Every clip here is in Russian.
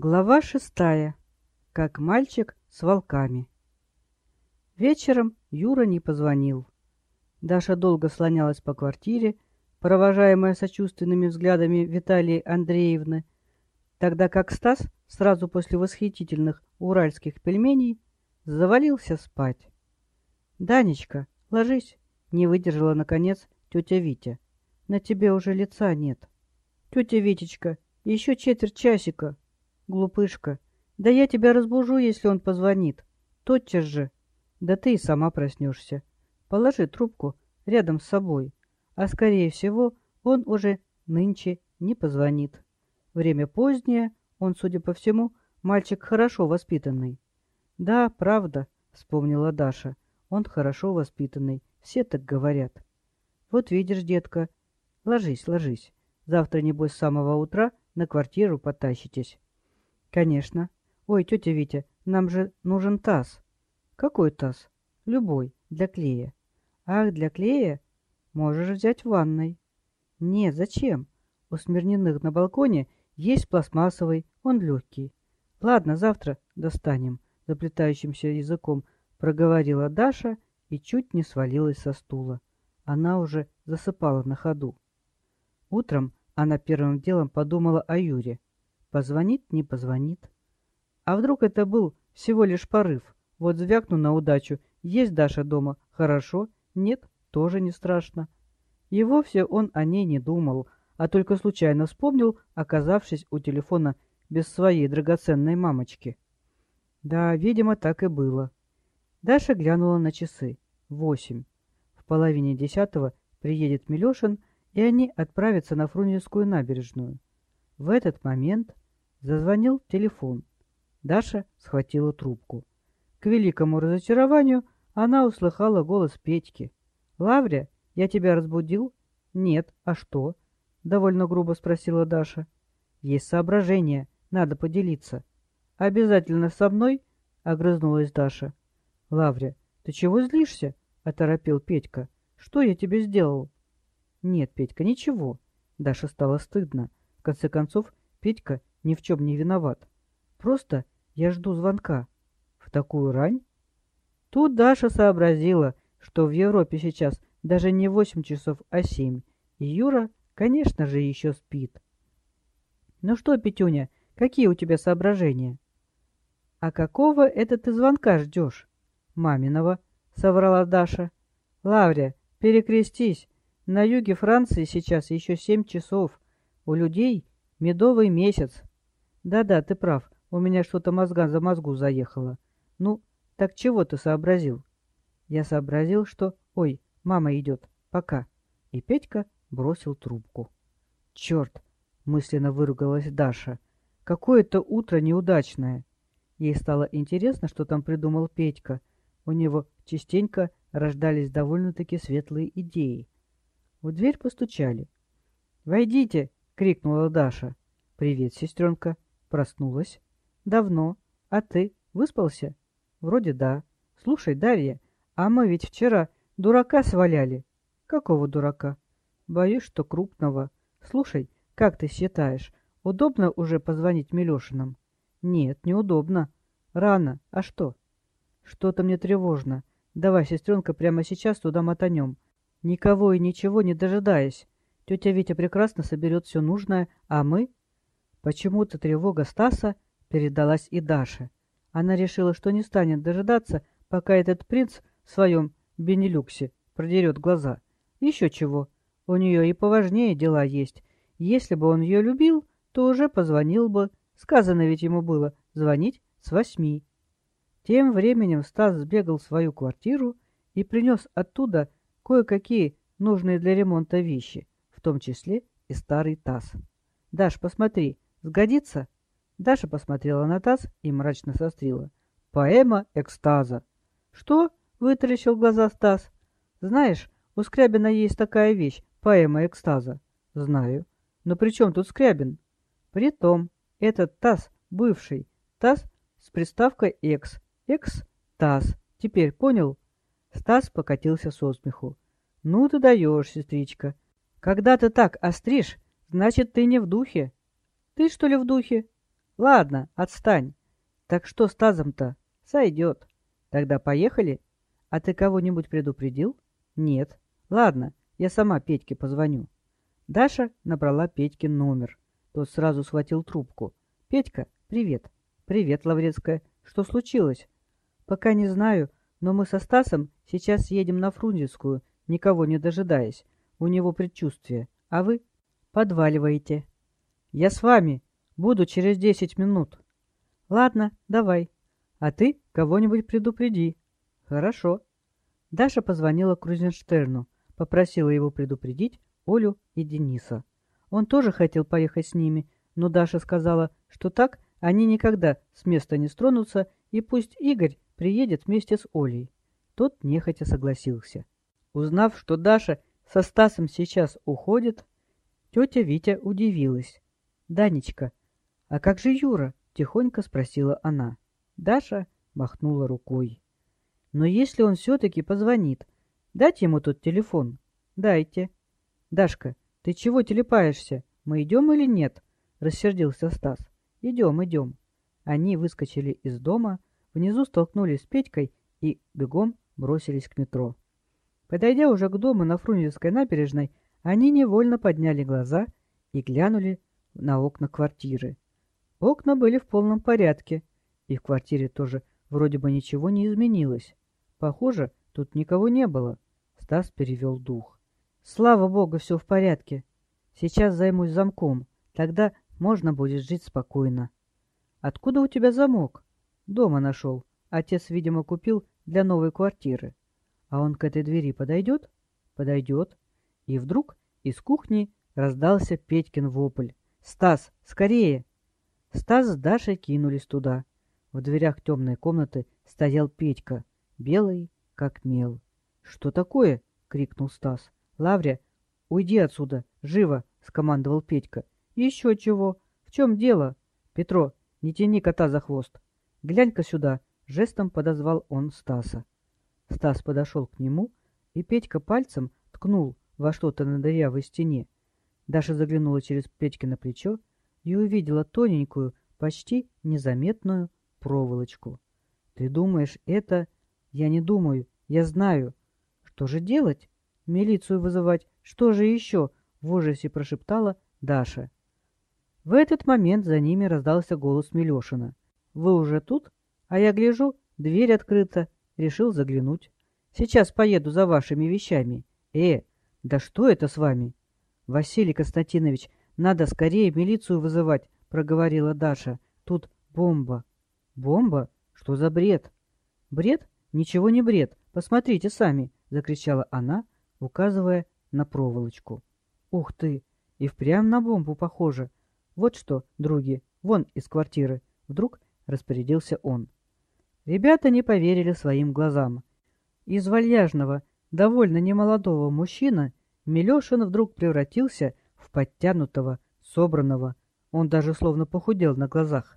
Глава шестая. Как мальчик с волками. Вечером Юра не позвонил. Даша долго слонялась по квартире, провожаемая сочувственными взглядами Виталии Андреевны, тогда как Стас сразу после восхитительных уральских пельменей завалился спать. «Данечка, ложись!» — не выдержала, наконец, тетя Витя. «На тебе уже лица нет». «Тетя Витечка, еще четверть часика!» Глупышка, да я тебя разбужу, если он позвонит. Тотчас же. Да ты и сама проснешься. Положи трубку рядом с собой. А скорее всего, он уже нынче не позвонит. Время позднее, он, судя по всему, мальчик хорошо воспитанный. Да, правда, вспомнила Даша. Он хорошо воспитанный, все так говорят. Вот видишь, детка, ложись, ложись. Завтра, небось, с самого утра на квартиру потащитесь. Конечно. Ой, тетя Витя, нам же нужен таз. Какой таз? Любой, для клея. Ах, для клея? Можешь взять в ванной. Нет, зачем? У Смирниных на балконе есть пластмассовый, он легкий. Ладно, завтра достанем, заплетающимся языком проговорила Даша и чуть не свалилась со стула. Она уже засыпала на ходу. Утром она первым делом подумала о Юре. Позвонит, не позвонит. А вдруг это был всего лишь порыв? Вот звякну на удачу. Есть Даша дома? Хорошо. Нет? Тоже не страшно. И вовсе он о ней не думал, а только случайно вспомнил, оказавшись у телефона без своей драгоценной мамочки. Да, видимо, так и было. Даша глянула на часы. Восемь. В половине десятого приедет Милешин, и они отправятся на Фрунзенскую набережную. В этот момент зазвонил телефон. Даша схватила трубку. К великому разочарованию она услыхала голос Петьки. «Лавря, я тебя разбудил?» «Нет. А что?» — довольно грубо спросила Даша. «Есть соображение. Надо поделиться». «Обязательно со мной?» — огрызнулась Даша. «Лавря, ты чего злишься?» — оторопил Петька. «Что я тебе сделал?» «Нет, Петька, ничего». Даша стало стыдно конце концов, Петька ни в чем не виноват. Просто я жду звонка. В такую рань? Тут Даша сообразила, что в Европе сейчас даже не восемь часов, а семь. И Юра, конечно же, еще спит. Ну что, Петюня, какие у тебя соображения? А какого это ты звонка ждешь? Маминого, соврала Даша. Лаврия, перекрестись. На юге Франции сейчас еще семь часов. У людей медовый месяц. Да-да, ты прав, у меня что-то мозга за мозгу заехало. Ну, так чего ты сообразил? Я сообразил, что... Ой, мама идет. Пока. И Петька бросил трубку. Черт! Мысленно выругалась Даша. Какое-то утро неудачное. Ей стало интересно, что там придумал Петька. У него частенько рождались довольно-таки светлые идеи. В дверь постучали. «Войдите!» Крикнула Даша. «Привет, сестренка. Проснулась?» «Давно. А ты? Выспался?» «Вроде да. Слушай, Дарья, а мы ведь вчера дурака сваляли». «Какого дурака?» «Боюсь, что крупного. Слушай, как ты считаешь, удобно уже позвонить Милешинам?» «Нет, неудобно. Рано. А что?» «Что-то мне тревожно. Давай, сестренка, прямо сейчас туда мотанем. Никого и ничего не дожидаясь. Тетя Витя прекрасно соберет все нужное, а мы... Почему-то тревога Стаса передалась и Даше. Она решила, что не станет дожидаться, пока этот принц в своем Бенелюксе продерет глаза. Еще чего. У нее и поважнее дела есть. Если бы он ее любил, то уже позвонил бы. Сказано ведь ему было звонить с восьми. Тем временем Стас сбегал в свою квартиру и принес оттуда кое-какие нужные для ремонта вещи в том числе и старый таз. «Даш, посмотри, сгодится?» Даша посмотрела на таз и мрачно сострила. «Поэма экстаза». «Что?» — вытаращил глаза Стас. «Знаешь, у Скрябина есть такая вещь — поэма экстаза». «Знаю. Но при чем тут Скрябин?» «Притом, этот таз бывший, таз с приставкой «экс». «Экс-таз». Теперь понял?» Стас покатился со смеху. «Ну ты даешь, сестричка. Когда ты так остришь, значит, ты не в духе. Ты что ли в духе? Ладно, отстань. Так что с тазом-то? Сойдет. Тогда поехали? А ты кого-нибудь предупредил? Нет. Ладно, я сама Петьке позвоню. Даша набрала Петькин номер. Тот сразу схватил трубку. «Петька, привет». «Привет, Лаврецкая. Что случилось?» «Пока не знаю, но мы со Стасом сейчас едем на Фрунзенскую, никого не дожидаясь. У него предчувствие. А вы подваливаете». «Я с вами. Буду через десять минут». «Ладно, давай. А ты кого-нибудь предупреди». «Хорошо». Даша позвонила Крузенштерну, попросила его предупредить Олю и Дениса. Он тоже хотел поехать с ними, но Даша сказала, что так они никогда с места не стронутся, и пусть Игорь приедет вместе с Олей. Тот нехотя согласился. Узнав, что Даша со Стасом сейчас уходит, тетя Витя удивилась. «Данечка, а как же Юра?» — тихонько спросила она. Даша махнула рукой. «Но если он все-таки позвонит, дать ему тот телефон?» «Дайте». «Дашка, ты чего телепаешься? Мы идем или нет?» — рассердился Стас. «Идем, идем». Они выскочили из дома, внизу столкнулись с Петькой и бегом бросились к метро. Подойдя уже к дому на Фрунзенской набережной, они невольно подняли глаза и глянули на окна квартиры. Окна были в полном порядке, и в квартире тоже вроде бы ничего не изменилось. Похоже, тут никого не было. Стас перевел дух. Слава богу, все в порядке. Сейчас займусь замком, тогда можно будет жить спокойно. Откуда у тебя замок? Дома нашел. Отец, видимо, купил для новой квартиры. А он к этой двери подойдет? Подойдет. И вдруг из кухни раздался Петькин вопль. «Стас, скорее!» Стас с Дашей кинулись туда. В дверях темной комнаты стоял Петька, белый, как мел. «Что такое?» — крикнул Стас. «Лавря, уйди отсюда, живо!» — скомандовал Петька. «Еще чего? В чем дело?» «Петро, не тяни кота за хвост. Глянь-ка сюда!» — жестом подозвал он Стаса. Стас подошел к нему, и Петька пальцем ткнул во что-то на дырявой стене. Даша заглянула через Петькино плечо и увидела тоненькую, почти незаметную проволочку. «Ты думаешь, это...» «Я не думаю, я знаю. Что же делать? Милицию вызывать? Что же еще?» — в ужасе прошептала Даша. В этот момент за ними раздался голос Милешина. «Вы уже тут? А я гляжу, дверь открыта. Решил заглянуть. Сейчас поеду за вашими вещами. Э, да что это с вами?» «Василий Константинович, надо скорее милицию вызывать», — проговорила Даша. «Тут бомба». «Бомба? Что за бред?» «Бред? Ничего не бред. Посмотрите сами», — закричала она, указывая на проволочку. «Ух ты! И впрямь на бомбу похоже. Вот что, други, вон из квартиры!» Вдруг распорядился он. Ребята не поверили своим глазам. Из вальяжного, довольно немолодого мужчина Милешин вдруг превратился в подтянутого, собранного. Он даже словно похудел на глазах.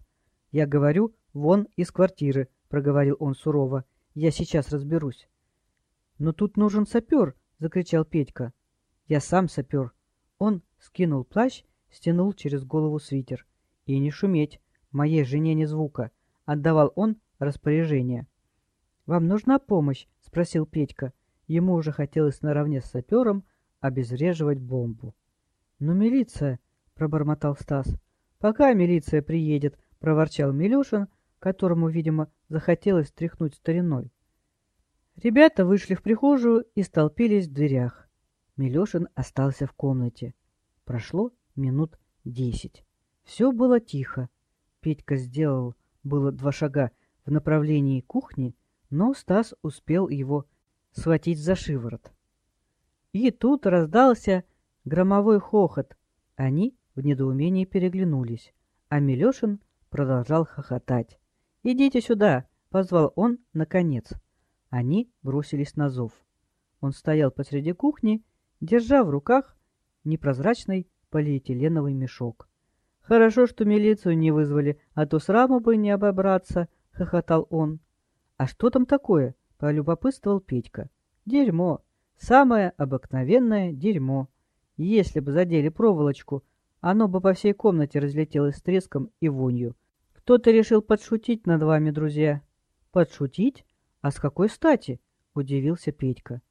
«Я говорю, вон из квартиры», — проговорил он сурово. «Я сейчас разберусь». «Но тут нужен сапер», — закричал Петька. «Я сам сапер». Он скинул плащ, стянул через голову свитер. «И не шуметь, моей жене не звука», — отдавал он распоряжение. «Вам нужна помощь?» — спросил Петька. Ему уже хотелось наравне с сапером обезвреживать бомбу. «Ну, милиция!» — пробормотал Стас. «Пока милиция приедет!» — проворчал Милюшин, которому, видимо, захотелось тряхнуть стариной. Ребята вышли в прихожую и столпились в дверях. Милешин остался в комнате. Прошло минут десять. Все было тихо. Петька сделал было два шага в направлении кухни, но Стас успел его схватить за шиворот. И тут раздался громовой хохот. Они в недоумении переглянулись, а Милешин продолжал хохотать. «Идите сюда!» — позвал он наконец. Они бросились на зов. Он стоял посреди кухни, держа в руках непрозрачный полиэтиленовый мешок. «Хорошо, что милицию не вызвали, а то сраму бы не обобраться!» — хохотал он. «А что там такое?» — полюбопытствовал Петька. «Дерьмо!» Самое обыкновенное дерьмо. Если бы задели проволочку, оно бы по всей комнате разлетелось с треском и вонью. Кто-то решил подшутить над вами, друзья. Подшутить? А с какой стати? Удивился Петька.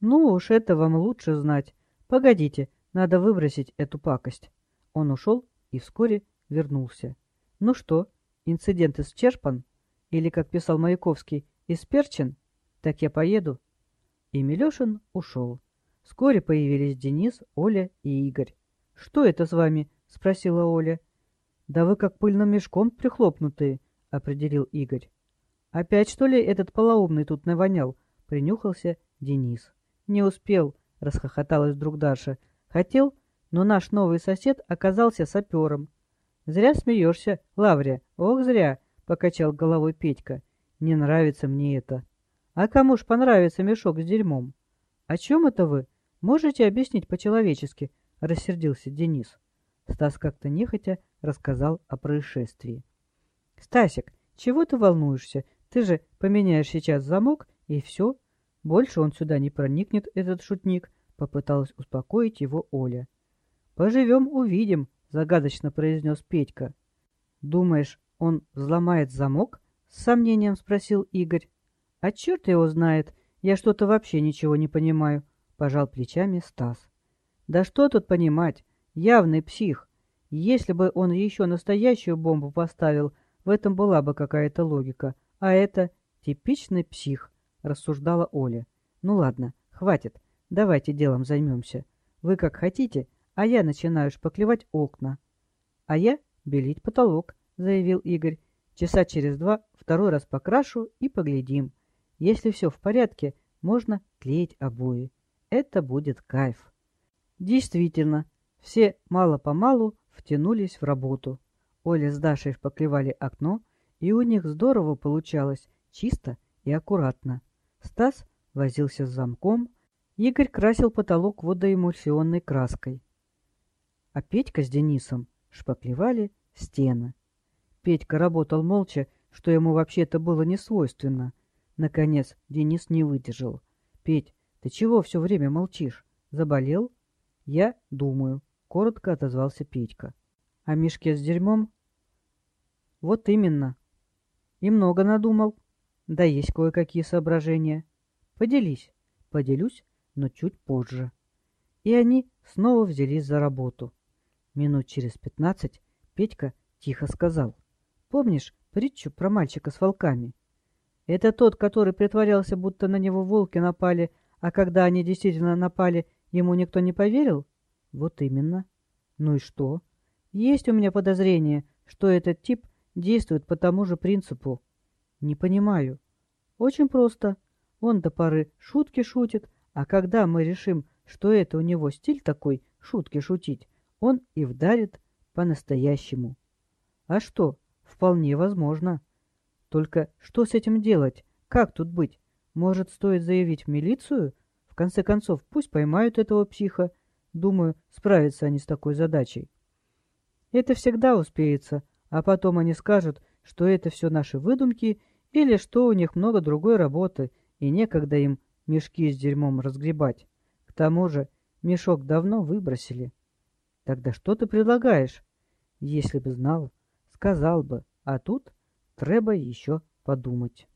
Ну уж это вам лучше знать. Погодите, надо выбросить эту пакость. Он ушел и вскоре вернулся. Ну что, инцидент исчерпан? Или, как писал Маяковский, исперчен? Так я поеду. И Милешин ушел. Вскоре появились Денис, Оля и Игорь. «Что это с вами?» — спросила Оля. «Да вы как пыльным мешком прихлопнутые», — определил Игорь. «Опять, что ли, этот полоумный тут навонял?» — принюхался Денис. «Не успел», — расхохоталась вдруг Даша. «Хотел, но наш новый сосед оказался сапером». «Зря смеешься, Лаврия, ох, зря», — покачал головой Петька. «Не нравится мне это». «А кому ж понравится мешок с дерьмом?» «О чем это вы? Можете объяснить по-человечески?» — рассердился Денис. Стас как-то нехотя рассказал о происшествии. «Стасик, чего ты волнуешься? Ты же поменяешь сейчас замок, и все. Больше он сюда не проникнет, этот шутник», — попыталась успокоить его Оля. «Поживем, увидим», — загадочно произнес Петька. «Думаешь, он взломает замок?» — с сомнением спросил Игорь. «А черт его знает, я что-то вообще ничего не понимаю», — пожал плечами Стас. «Да что тут понимать? Явный псих. Если бы он еще настоящую бомбу поставил, в этом была бы какая-то логика. А это типичный псих, рассуждала Оля. Ну ладно, хватит. Давайте делом займемся. Вы как хотите, а я начинаю шпаклевать окна. А я белить потолок, заявил Игорь. Часа через два второй раз покрашу и поглядим. Если все в порядке, можно клеить обои. Это будет кайф. Действительно, все мало-помалу втянулись в работу. Оля с Дашей шпаклевали окно, и у них здорово получалось, чисто и аккуратно. Стас возился с замком, Игорь красил потолок водоэмульсионной краской. А Петька с Денисом шпаклевали стены. Петька работал молча, что ему вообще-то было не свойственно. Наконец Денис не выдержал. «Петь, ты чего все время молчишь? Заболел?» «Я думаю», коротко отозвался Петька. «О мешке с дерьмом?» «Вот именно. И много надумал. Да есть кое-какие соображения. Поделись». «Поделюсь, но чуть позже». И они снова взялись за работу. Минут через пятнадцать Петька тихо сказал. «Помнишь притчу про мальчика с волками?» «Это тот, который притворялся, будто на него волки напали, а когда они действительно напали, ему никто не поверил?» Вот именно. Ну и что? Есть у меня подозрение, что этот тип действует по тому же принципу. Не понимаю. Очень просто. Он до поры шутки шутит, а когда мы решим, что это у него стиль такой, шутки шутить, он и вдарит по-настоящему. А что? Вполне возможно. Только что с этим делать? Как тут быть? Может, стоит заявить в милицию? В конце концов, пусть поймают этого психа, Думаю, справятся они с такой задачей. Это всегда успеется, а потом они скажут, что это все наши выдумки или что у них много другой работы и некогда им мешки с дерьмом разгребать. К тому же мешок давно выбросили. Тогда что ты предлагаешь? Если бы знал, сказал бы, а тут треба еще подумать.